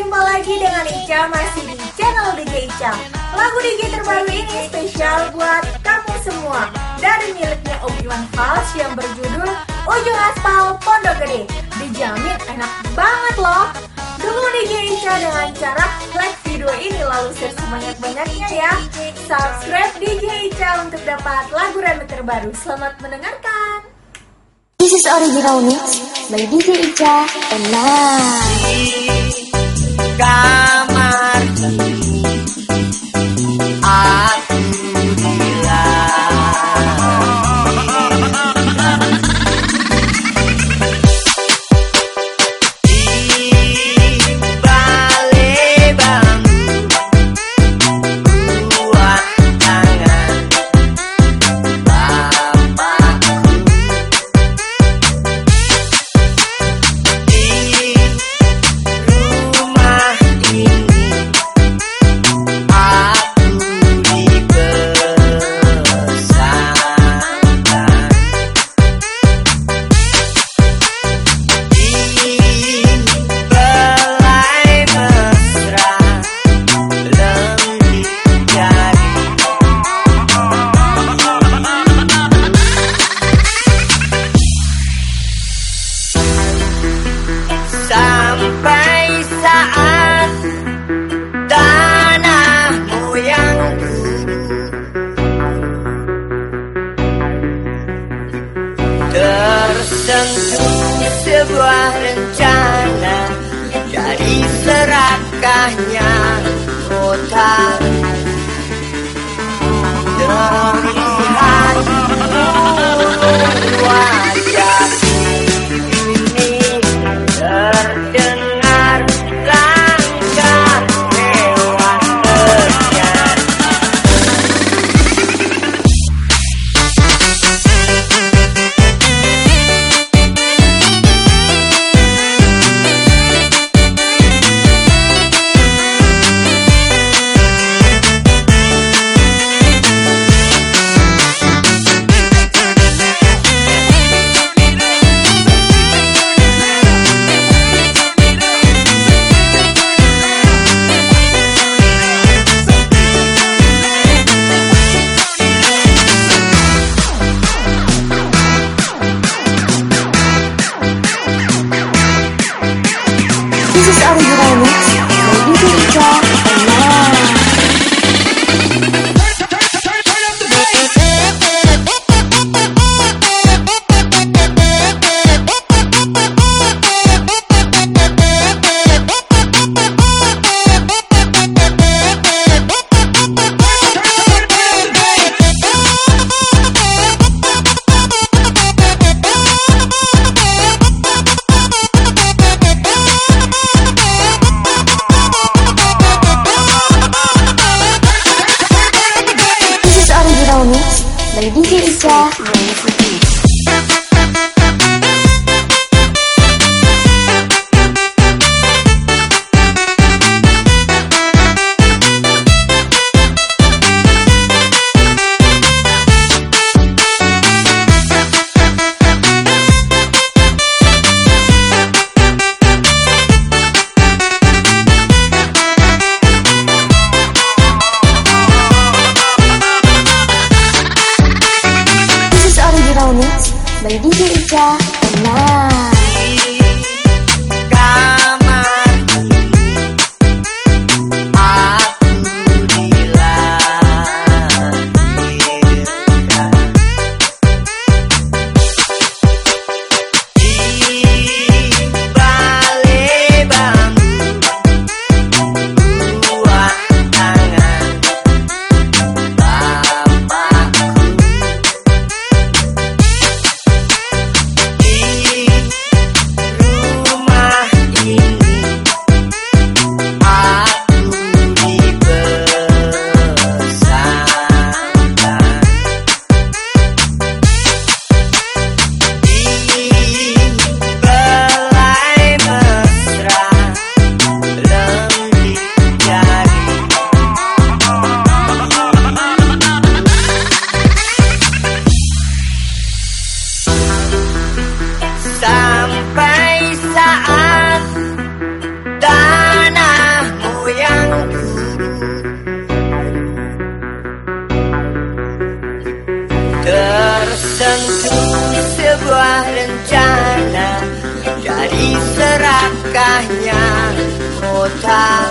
jumpa lagi dengan Ica masih di channel DJ Ica. Lagu DJ terbaru ini spesial buat kamu semua. Dari miliknya Obi-Wan Fals yang berjudul Ujung Aspal Pondok Gede. Dijamin enak banget loh. Dukung DJ Ica dengan cara like video ini lalu share sebanyak-banyaknya ya. Subscribe DJ Ica untuk dapat lagu remix terbaru. Selamat mendengarkan. This is original mix by DJ Ica. And. God. Tersentuh sebuah rencana. Dari serakahnya kota Tersentuh sebuah rencana Dari serakahnya kota.